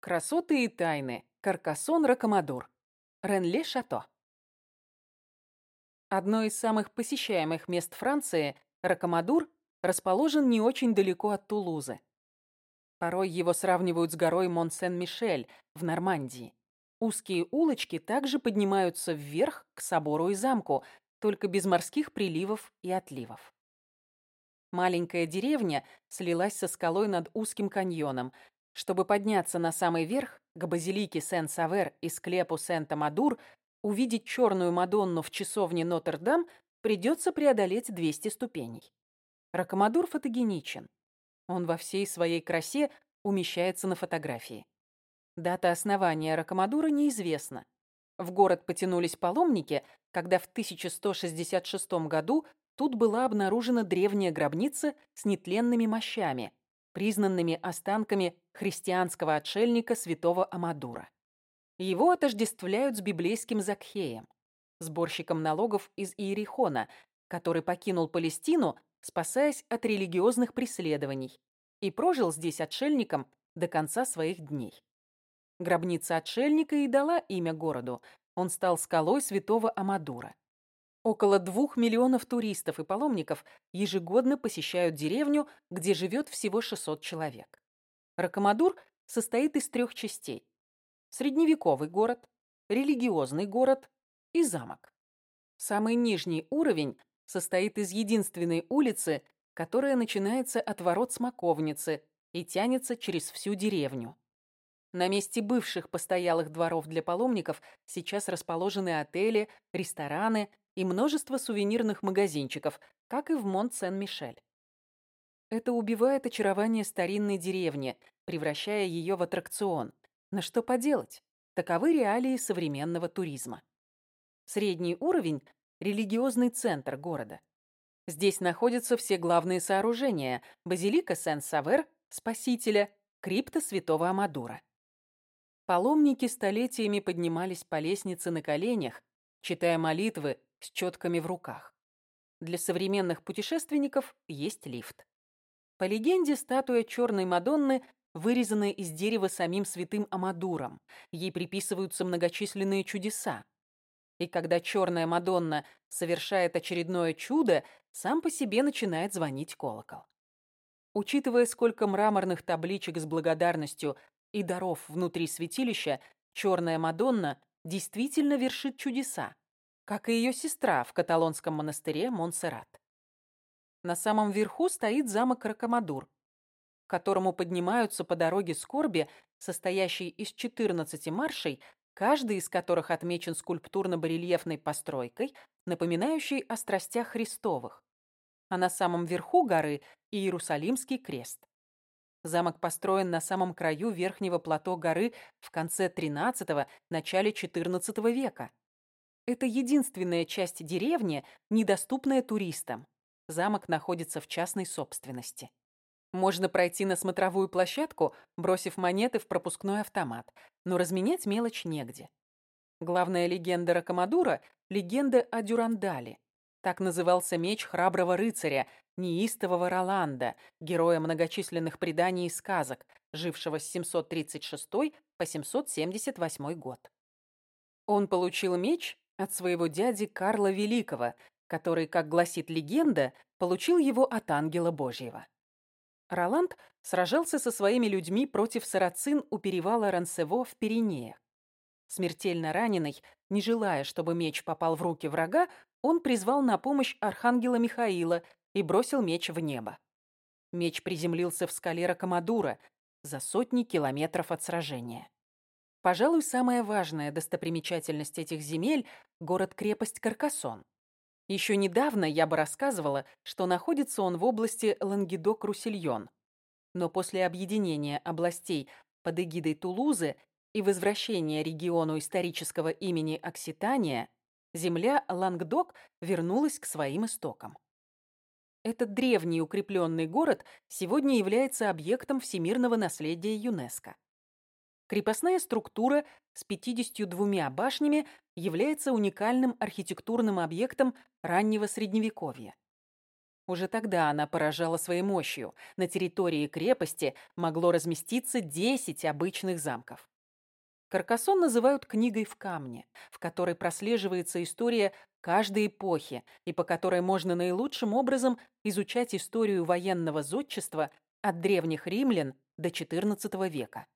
Красоты и тайны. Каркасон Ракомадур. Ренле Шато. Одно из самых посещаемых мест Франции, Ракомадур, расположен не очень далеко от Тулузы. Порой его сравнивают с горой Мон-Сен-Мишель в Нормандии. Узкие улочки также поднимаются вверх к собору и замку, только без морских приливов и отливов. Маленькая деревня слилась со скалой над узким каньоном, чтобы подняться на самый верх, к базилике Сен-Савер и склепу Сент-Амадур, увидеть черную Мадонну в часовне Нотр-Дам, придется преодолеть 200 ступеней. Ракомадур фотогеничен. Он во всей своей красе умещается на фотографии. Дата основания Ракомадура неизвестна. В город потянулись паломники, когда в 1166 году тут была обнаружена древняя гробница с нетленными мощами, признанными останками христианского отшельника святого Амадура. Его отождествляют с библейским Закхеем, сборщиком налогов из Иерихона, который покинул Палестину, спасаясь от религиозных преследований, и прожил здесь отшельником до конца своих дней. Гробница отшельника и дала имя городу. Он стал скалой святого Амадура. Около двух миллионов туристов и паломников ежегодно посещают деревню, где живет всего 600 человек. Ракомадур состоит из трех частей. Средневековый город, религиозный город и замок. Самый нижний уровень состоит из единственной улицы, которая начинается от ворот Смоковницы и тянется через всю деревню. На месте бывших постоялых дворов для паломников сейчас расположены отели, рестораны и множество сувенирных магазинчиков, как и в Монт-Сен-Мишель. Это убивает очарование старинной деревни, превращая ее в аттракцион. На что поделать? Таковы реалии современного туризма. Средний уровень – религиозный центр города. Здесь находятся все главные сооружения – базилика Сен-Савер, Спасителя, крипта Святого Амадура. Паломники столетиями поднимались по лестнице на коленях, читая молитвы с четками в руках. Для современных путешественников есть лифт. По легенде, статуя черной Мадонны вырезанная из дерева самим святым Амадуром. Ей приписываются многочисленные чудеса. И когда черная Мадонна совершает очередное чудо, сам по себе начинает звонить колокол. Учитывая, сколько мраморных табличек с благодарностью и даров внутри святилища, черная Мадонна действительно вершит чудеса как и ее сестра в каталонском монастыре Монсеррат. На самом верху стоит замок Ракомадур, к которому поднимаются по дороге скорби, состоящей из 14 маршей, каждый из которых отмечен скульптурно-барельефной постройкой, напоминающей о страстях Христовых. А на самом верху горы – Иерусалимский крест. Замок построен на самом краю верхнего плато горы в конце XIII – начале XIV века. Это единственная часть деревни, недоступная туристам. Замок находится в частной собственности. Можно пройти на смотровую площадку, бросив монеты в пропускной автомат, но разменять мелочь негде. Главная легенда Ракомадура – легенда о Дюрандале. Так назывался меч храброго рыцаря, неистового Роланда, героя многочисленных преданий и сказок, жившего с 736 по 778 год. Он получил меч от своего дяди Карла Великого, который, как гласит легенда, получил его от ангела Божьего. Роланд сражался со своими людьми против сарацин у перевала Рансево в Пиренеях. Смертельно раненый, не желая, чтобы меч попал в руки врага, он призвал на помощь архангела Михаила и бросил меч в небо. Меч приземлился в скале Ракомадура за сотни километров от сражения. Пожалуй, самая важная достопримечательность этих земель – город-крепость Каркасон. Еще недавно я бы рассказывала, что находится он в области Лангедок-Руссельон. Но после объединения областей под эгидой Тулузы и возвращения региону исторического имени Окситания, земля Лангдок вернулась к своим истокам. Этот древний укрепленный город сегодня является объектом всемирного наследия ЮНЕСКО. Крепостная структура с 52 башнями является уникальным архитектурным объектом раннего Средневековья. Уже тогда она поражала своей мощью. На территории крепости могло разместиться 10 обычных замков. Каркасон называют книгой в камне, в которой прослеживается история каждой эпохи и по которой можно наилучшим образом изучать историю военного зодчества от древних римлян до XIV века.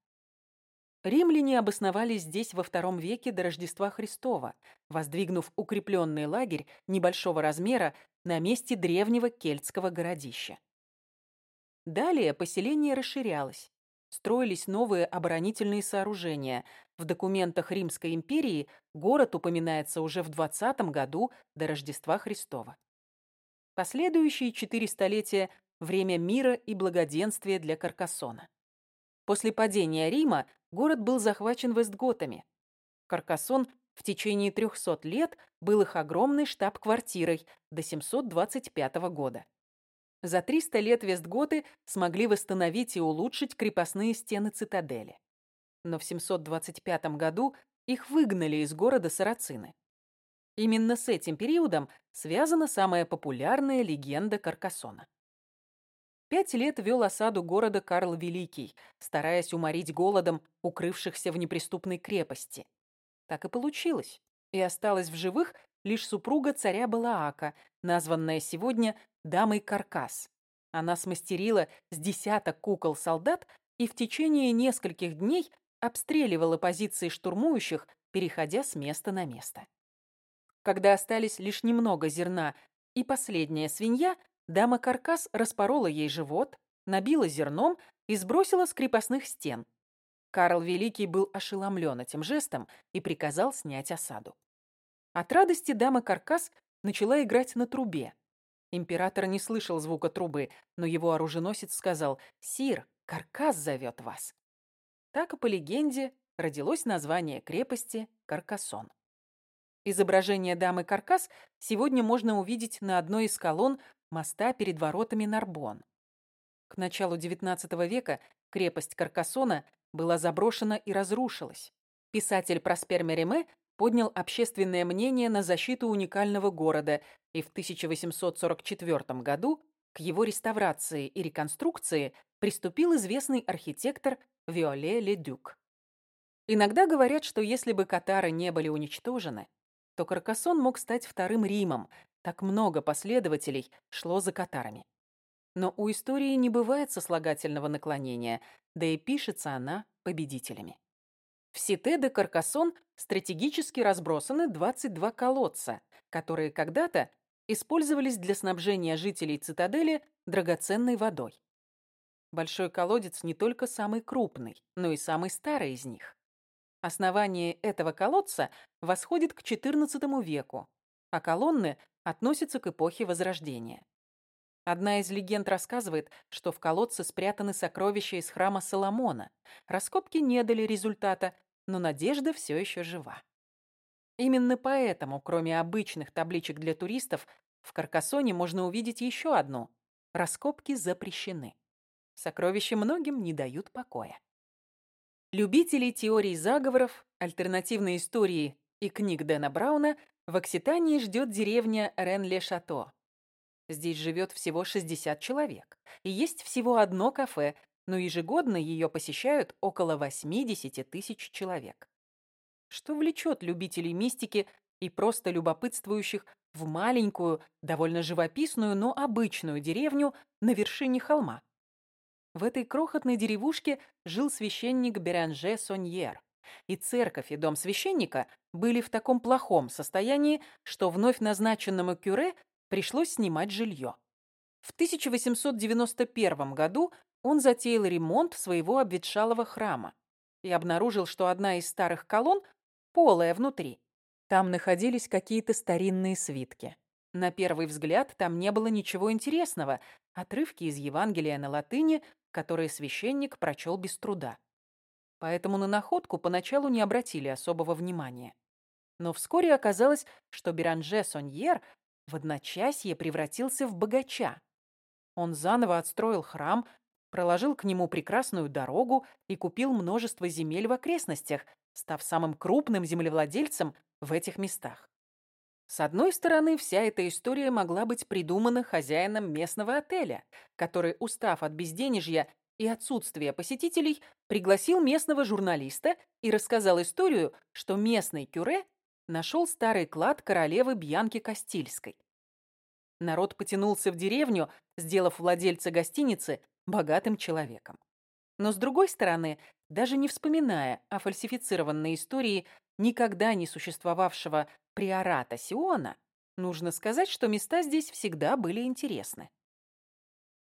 Римляне обосновались здесь во втором веке до Рождества Христова, воздвигнув укрепленный лагерь небольшого размера на месте древнего кельтского городища. Далее поселение расширялось. Строились новые оборонительные сооружения. В документах Римской империи город упоминается уже в 20 году до Рождества Христова. Последующие четыре столетия – время мира и благоденствия для Каркасона. После падения Рима город был захвачен вестготами. Каркасон в течение 300 лет был их огромной штаб-квартирой до 725 года. За 300 лет вестготы смогли восстановить и улучшить крепостные стены цитадели. Но в 725 году их выгнали из города сарацины. Именно с этим периодом связана самая популярная легенда Каркасона. Пять лет вел осаду города Карл Великий, стараясь уморить голодом укрывшихся в неприступной крепости. Так и получилось. И осталась в живых лишь супруга царя Балаака, названная сегодня дамой Каркас. Она смастерила с десяток кукол-солдат и в течение нескольких дней обстреливала позиции штурмующих, переходя с места на место. Когда остались лишь немного зерна и последняя свинья, Дама Каркас распорола ей живот, набила зерном и сбросила с крепостных стен. Карл Великий был ошеломлен этим жестом и приказал снять осаду. От радости дама Каркас начала играть на трубе. Император не слышал звука трубы, но его оруженосец сказал «Сир, Каркас зовет вас». Так по легенде родилось название крепости Каркасон. Изображение дамы Каркас сегодня можно увидеть на одной из колонн моста перед воротами Нарбон. К началу XIX века крепость Каркасона была заброшена и разрушилась. Писатель Проспер Мериме поднял общественное мнение на защиту уникального города, и в 1844 году к его реставрации и реконструкции приступил известный архитектор Виоле Ледюк. Иногда говорят, что если бы Катары не были уничтожены, то Каркасон мог стать вторым Римом, так много последователей шло за катарами. Но у истории не бывает сослагательного наклонения, да и пишется она победителями. В Сите де Каркасон стратегически разбросаны 22 колодца, которые когда-то использовались для снабжения жителей цитадели драгоценной водой. Большой колодец не только самый крупный, но и самый старый из них. Основание этого колодца восходит к XIV веку, а колонны относится к эпохе Возрождения. Одна из легенд рассказывает, что в колодце спрятаны сокровища из храма Соломона. Раскопки не дали результата, но надежда все еще жива. Именно поэтому, кроме обычных табличек для туристов, в Каркасоне можно увидеть еще одну. Раскопки запрещены. Сокровища многим не дают покоя. Любителей теорий заговоров, альтернативной истории и книг Дэна Брауна в Окситании ждет деревня Рен-Ле-Шато. Здесь живет всего 60 человек. И есть всего одно кафе, но ежегодно ее посещают около 80 тысяч человек. Что влечет любителей мистики и просто любопытствующих в маленькую, довольно живописную, но обычную деревню на вершине холма? В этой крохотной деревушке жил священник Беранже Соньер и церковь, и дом священника были в таком плохом состоянии, что вновь назначенному кюре пришлось снимать жилье. В 1891 году он затеял ремонт своего обветшалого храма и обнаружил, что одна из старых колонн полая внутри. Там находились какие-то старинные свитки. На первый взгляд там не было ничего интересного, отрывки из Евангелия на латыни, которые священник прочел без труда поэтому на находку поначалу не обратили особого внимания. Но вскоре оказалось, что Беранже Соньер в одночасье превратился в богача. Он заново отстроил храм, проложил к нему прекрасную дорогу и купил множество земель в окрестностях, став самым крупным землевладельцем в этих местах. С одной стороны, вся эта история могла быть придумана хозяином местного отеля, который, устав от безденежья и отсутствия посетителей, пригласил местного журналиста и рассказал историю, что местный кюре нашел старый клад королевы Бьянки Кастильской. Народ потянулся в деревню, сделав владельца гостиницы богатым человеком. Но с другой стороны, даже не вспоминая о фальсифицированной истории никогда не существовавшего приората Сиона, нужно сказать, что места здесь всегда были интересны.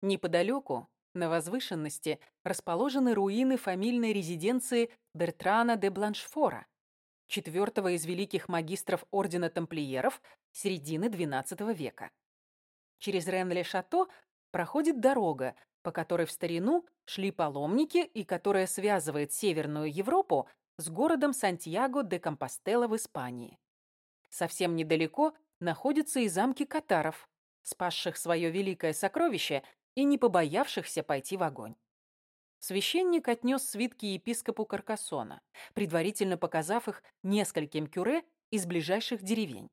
Неподалеку, на возвышенности, расположены руины фамильной резиденции Бертрана де Бланшфора, четвертого из великих магистров Ордена Тамплиеров середины XII века. Через Ренле-Шато проходит дорога, по которой в старину шли паломники и которая связывает Северную Европу с городом Сантьяго де Компостела в Испании. Совсем недалеко находятся и замки катаров, спасших свое великое сокровище и не побоявшихся пойти в огонь. Священник отнес свитки епископу Каркасона, предварительно показав их нескольким кюре из ближайших деревень.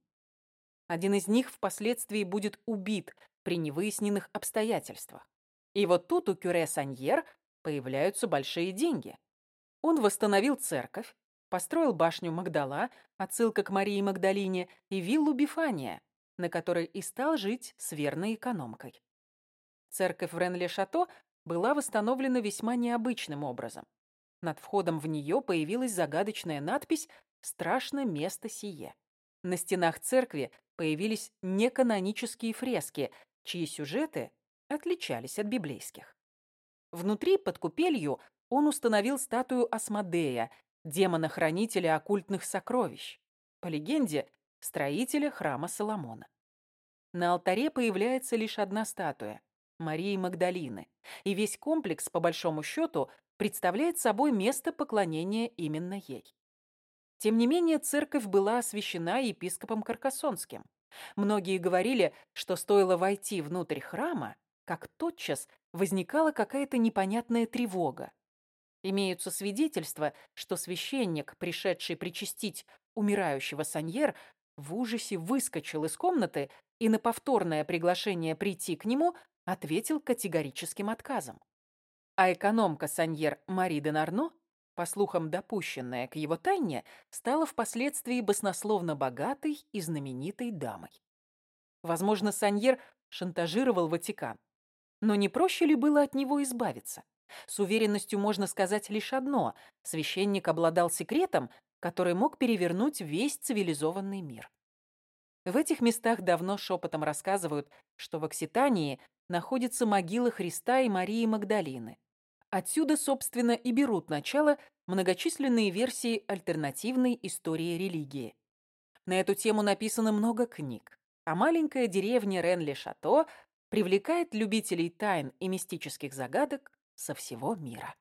Один из них впоследствии будет убит при невыясненных обстоятельствах. И вот тут у Кюре Саньер появляются большие деньги. Он восстановил церковь, построил башню Магдала, отсылка к Марии Магдалине, и виллу Бифания, на которой и стал жить с верной экономкой. Церковь в Ренле-Шато была восстановлена весьма необычным образом. Над входом в нее появилась загадочная надпись «Страшно место сие». На стенах церкви появились неканонические фрески, чьи сюжеты отличались от библейских. Внутри, под купелью, он установил статую Асмодея, демона-хранителя оккультных сокровищ, по легенде, строителя храма Соломона. На алтаре появляется лишь одна статуя – Марии Магдалины, и весь комплекс, по большому счету, представляет собой место поклонения именно ей. Тем не менее, церковь была освящена епископом Каркасонским. Многие говорили, что стоило войти внутрь храма, как тотчас возникала какая-то непонятная тревога. Имеются свидетельства, что священник, пришедший причастить умирающего Саньер, в ужасе выскочил из комнаты и на повторное приглашение прийти к нему ответил категорическим отказом. А экономка Саньер Мари де Нарно, по слухам допущенная к его тайне, стала впоследствии баснословно богатой и знаменитой дамой. Возможно, Саньер шантажировал Ватикан, но не проще ли было от него избавиться? С уверенностью можно сказать лишь одно – священник обладал секретом, который мог перевернуть весь цивилизованный мир. В этих местах давно шепотом рассказывают, что в Окситании находятся могилы Христа и Марии Магдалины. Отсюда, собственно, и берут начало многочисленные версии альтернативной истории религии. На эту тему написано много книг, а маленькая деревня Рен-Ле-Шато привлекает любителей тайн и мистических загадок со всего мира.